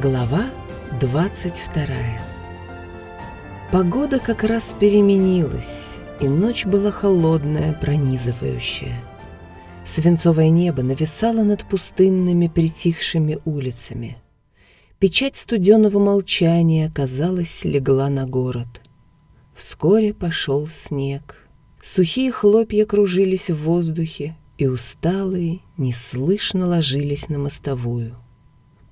Глава 22 Погода как раз переменилась, и ночь была холодная, пронизывающая. Свинцовое небо нависало над пустынными притихшими улицами. Печать студеного молчания, казалось, легла на город. Вскоре пошел снег. Сухие хлопья кружились в воздухе, и усталые неслышно ложились на мостовую.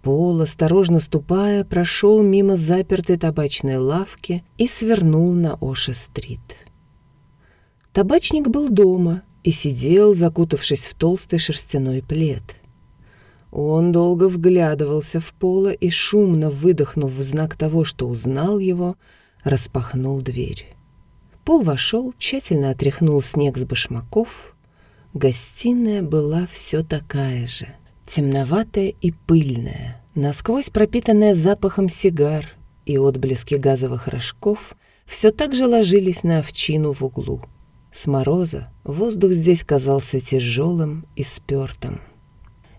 Пол, осторожно ступая, прошел мимо запертой табачной лавки и свернул на Оша-стрит. Табачник был дома и сидел, закутавшись в толстый шерстяной плед. Он долго вглядывался в Пола и, шумно выдохнув в знак того, что узнал его, распахнул дверь. Пол вошел, тщательно отряхнул снег с башмаков. Гостиная была все такая же — темноватая и пыльная, насквозь пропитанная запахом сигар и отблески газовых рожков, все так же ложились на овчину в углу. С мороза воздух здесь казался тяжелым и спертым.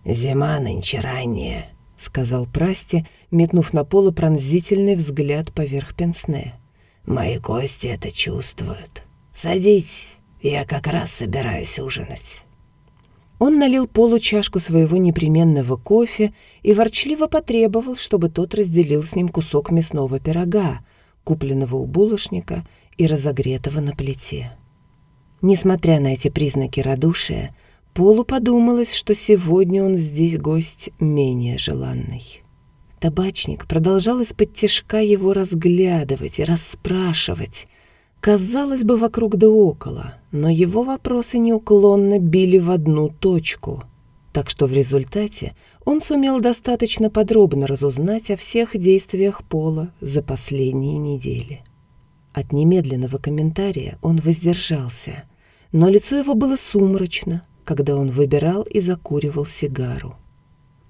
«Зима нынче ранняя», — сказал Прасти, метнув на полу пронзительный взгляд поверх пенсне. «Мои кости это чувствуют. Садись, я как раз собираюсь ужинать». Он налил Полу чашку своего непременного кофе и ворчливо потребовал, чтобы тот разделил с ним кусок мясного пирога, купленного у булочника и разогретого на плите. Несмотря на эти признаки радушия, Полу подумалось, что сегодня он здесь гость менее желанный. Табачник продолжал из-под тяжка его разглядывать и расспрашивать, Казалось бы, вокруг да около, но его вопросы неуклонно били в одну точку. Так что в результате он сумел достаточно подробно разузнать о всех действиях Пола за последние недели. От немедленного комментария он воздержался, но лицо его было сумрачно, когда он выбирал и закуривал сигару.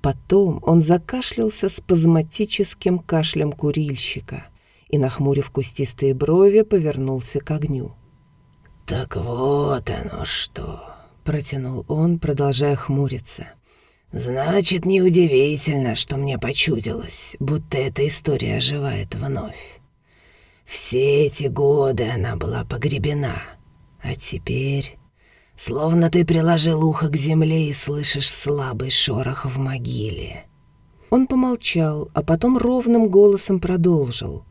Потом он закашлялся спазматическим кашлем курильщика — и, нахмурив кустистые брови, повернулся к огню. «Так вот оно что!» — протянул он, продолжая хмуриться. «Значит, неудивительно, что мне почудилось, будто эта история оживает вновь. Все эти годы она была погребена, а теперь...» Словно ты приложил ухо к земле и слышишь слабый шорох в могиле. Он помолчал, а потом ровным голосом продолжил.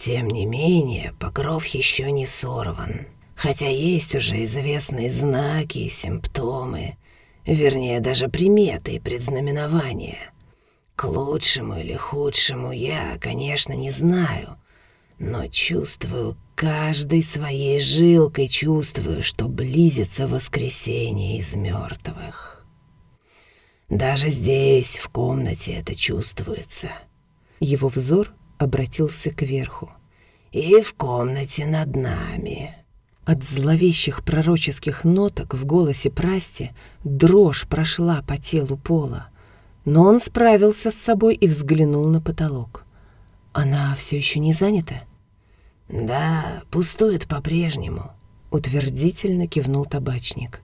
Тем не менее, покров еще не сорван, хотя есть уже известные знаки и симптомы, вернее, даже приметы и предзнаменования. К лучшему или худшему я, конечно, не знаю, но чувствую, каждой своей жилкой чувствую, что близится воскресенье из мертвых. Даже здесь, в комнате, это чувствуется. Его взор обратился кверху. «И в комнате над нами». От зловещих пророческих ноток в голосе Прасти дрожь прошла по телу Пола, но он справился с собой и взглянул на потолок. «Она все еще не занята?» «Да, пустует по-прежнему», — утвердительно кивнул табачник.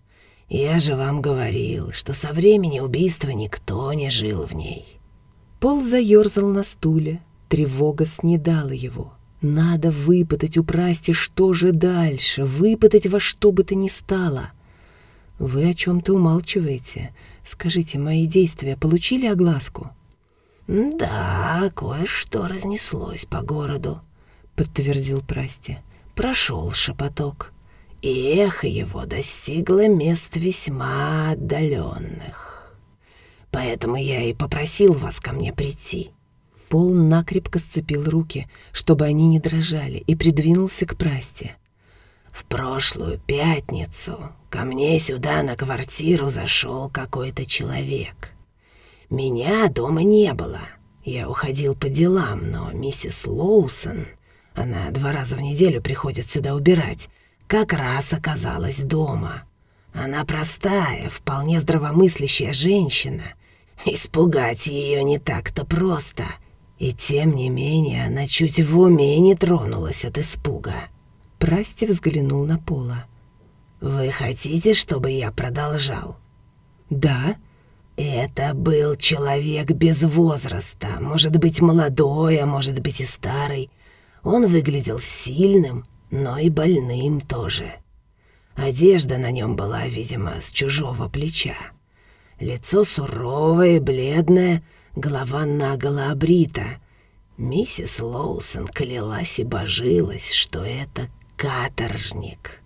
«Я же вам говорил, что со времени убийства никто не жил в ней». Пол заерзал на стуле, Тревога снедала его. Надо выпытать у Прасти, что же дальше, выпытать во что бы то ни стало. Вы о чем-то умалчиваете. Скажите, мои действия получили огласку? Да, кое-что разнеслось по городу, подтвердил Прасти. Прошел шепоток, и эхо его достигло мест весьма отдаленных. Поэтому я и попросил вас ко мне прийти. Пол накрепко сцепил руки, чтобы они не дрожали, и придвинулся к Прасте. «В прошлую пятницу ко мне сюда на квартиру зашел какой-то человек. Меня дома не было. Я уходил по делам, но миссис Лоусон, она два раза в неделю приходит сюда убирать, как раз оказалась дома. Она простая, вполне здравомыслящая женщина. Испугать ее не так-то просто — и тем не менее она чуть в уме не тронулась от испуга. Прасти взглянул на Пола. «Вы хотите, чтобы я продолжал?» «Да». Это был человек без возраста, может быть, молодой, а может быть и старый. Он выглядел сильным, но и больным тоже. Одежда на нем была, видимо, с чужого плеча. Лицо суровое, бледное, голова наголо обрита. Миссис Лоусон клялась и божилась, что это каторжник.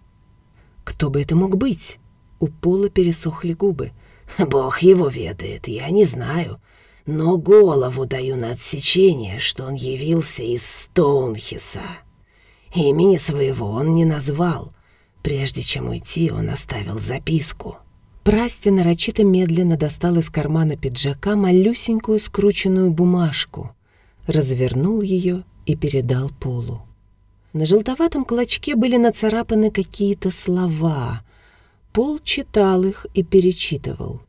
Кто бы это мог быть? У Пола пересохли губы. Бог его ведает, я не знаю. Но голову даю на отсечение, что он явился из Стоунхеса. Имени своего он не назвал. Прежде чем уйти, он оставил записку. Прасти нарочито медленно достал из кармана пиджака малюсенькую скрученную бумажку, развернул ее и передал Полу. На желтоватом клочке были нацарапаны какие-то слова, Пол читал их и перечитывал.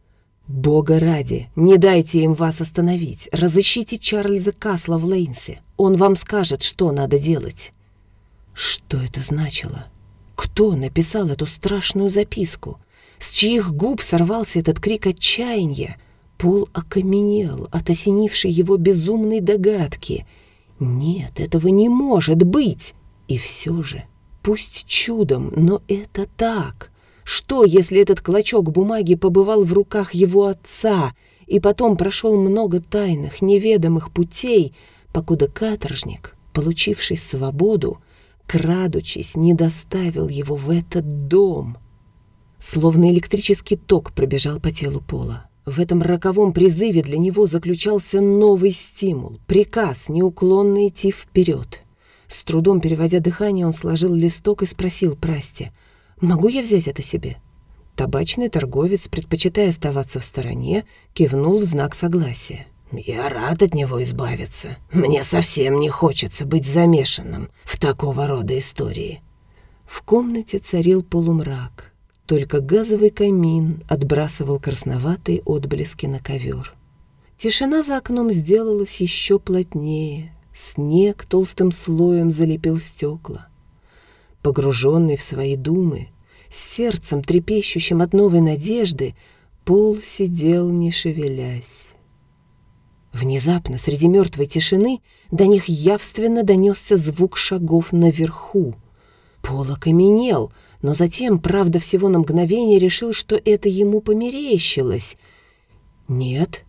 «Бога ради, не дайте им вас остановить. Разыщите Чарльза Касла в Лейнсе. Он вам скажет, что надо делать». Что это значило? Кто написал эту страшную записку? С чьих губ сорвался этот крик отчаяния? Пол окаменел от осенившей его безумной догадки. Нет, этого не может быть! И все же, пусть чудом, но это так. Что, если этот клочок бумаги побывал в руках его отца и потом прошел много тайных, неведомых путей, покуда каторжник, получивший свободу, крадучись, не доставил его в этот дом? Словно электрический ток пробежал по телу Пола. В этом роковом призыве для него заключался новый стимул, приказ неуклонно идти вперед. С трудом переводя дыхание, он сложил листок и спросил Прасти — Могу я взять это себе?» Табачный торговец, предпочитая оставаться в стороне, кивнул в знак согласия. «Я рад от него избавиться. Мне совсем не хочется быть замешанным в такого рода истории». В комнате царил полумрак. Только газовый камин отбрасывал красноватые отблески на ковер. Тишина за окном сделалась еще плотнее. Снег толстым слоем залепил стекла. Погруженный в свои думы, с сердцем трепещущим от новой надежды, Пол сидел, не шевелясь. Внезапно, среди мертвой тишины, до них явственно донесся звук шагов наверху. Пол окаменел, но затем, правда, всего на мгновение решил, что это ему померещилось. Нет,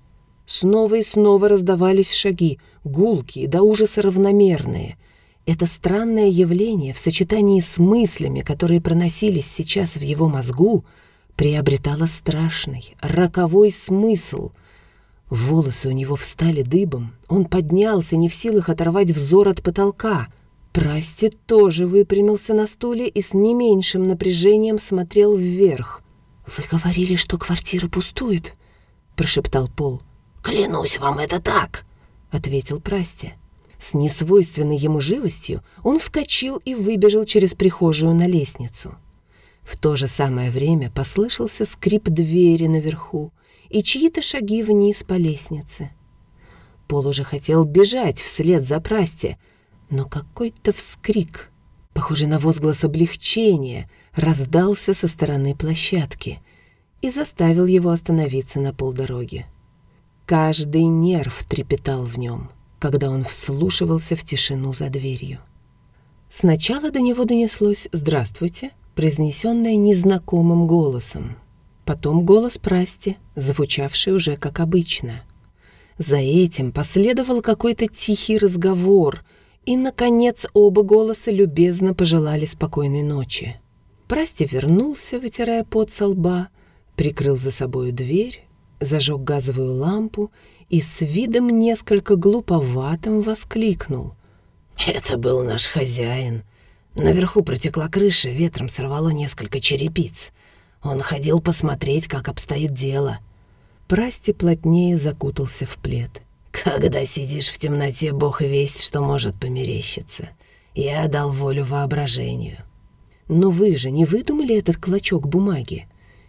снова и снова раздавались шаги, гулкие, до ужаса равномерные. Это странное явление в сочетании с мыслями, которые проносились сейчас в его мозгу, приобретало страшный, роковой смысл. Волосы у него встали дыбом, он поднялся, не в силах оторвать взор от потолка. Прасти тоже выпрямился на стуле и с не меньшим напряжением смотрел вверх. «Вы говорили, что квартира пустует?» — прошептал Пол. «Клянусь вам, это так!» — ответил Прасти. С несвойственной ему живостью он вскочил и выбежал через прихожую на лестницу. В то же самое время послышался скрип двери наверху и чьи-то шаги вниз по лестнице. Пол уже хотел бежать вслед за Прасти, но какой-то вскрик, похожий на возглас облегчения, раздался со стороны площадки и заставил его остановиться на полдороги. Каждый нерв трепетал в нем — когда он вслушивался в тишину за дверью. Сначала до него донеслось «Здравствуйте», произнесенное незнакомым голосом. Потом голос Прасти, звучавший уже как обычно. За этим последовал какой-то тихий разговор, и, наконец, оба голоса любезно пожелали спокойной ночи. Прасти вернулся, вытирая пот со лба, прикрыл за собою дверь, зажег газовую лампу и с видом несколько глуповатым воскликнул. «Это был наш хозяин. Наверху протекла крыша, ветром сорвало несколько черепиц. Он ходил посмотреть, как обстоит дело». Прасти плотнее закутался в плед. «Когда сидишь в темноте, бог весть, что может померещиться. Я дал волю воображению». «Но вы же не выдумали этот клочок бумаги?»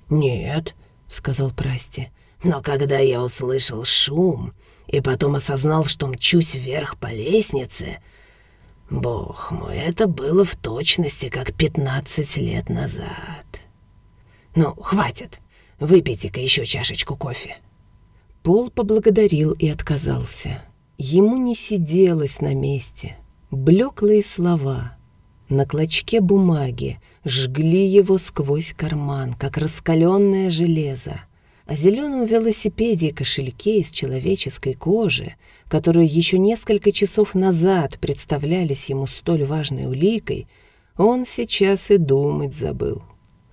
«Нет», — сказал Прасти. Но когда я услышал шум и потом осознал, что мчусь вверх по лестнице, бог мой, это было в точности, как пятнадцать лет назад. Ну, хватит, выпейте-ка еще чашечку кофе. Пол поблагодарил и отказался. Ему не сиделось на месте. Блеклые слова на клочке бумаги жгли его сквозь карман, как раскаленное железо. О зеленом велосипеде и кошельке из человеческой кожи, которые еще несколько часов назад представлялись ему столь важной уликой, он сейчас и думать забыл.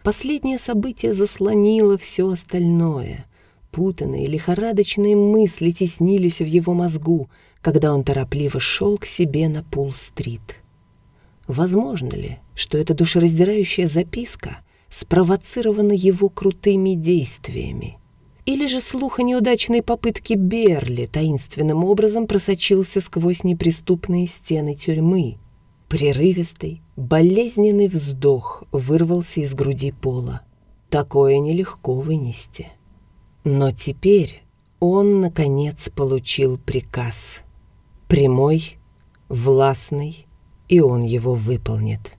Последнее событие заслонило все остальное. Путанные, лихорадочные мысли теснились в его мозгу, когда он торопливо шел к себе на Пул-стрит. Возможно ли, что эта душераздирающая записка спровоцирована его крутыми действиями? Или же слух о неудачной попытке Берли таинственным образом просочился сквозь неприступные стены тюрьмы? Прерывистый, болезненный вздох вырвался из груди пола. Такое нелегко вынести. Но теперь он, наконец, получил приказ. Прямой, властный, и он его выполнит.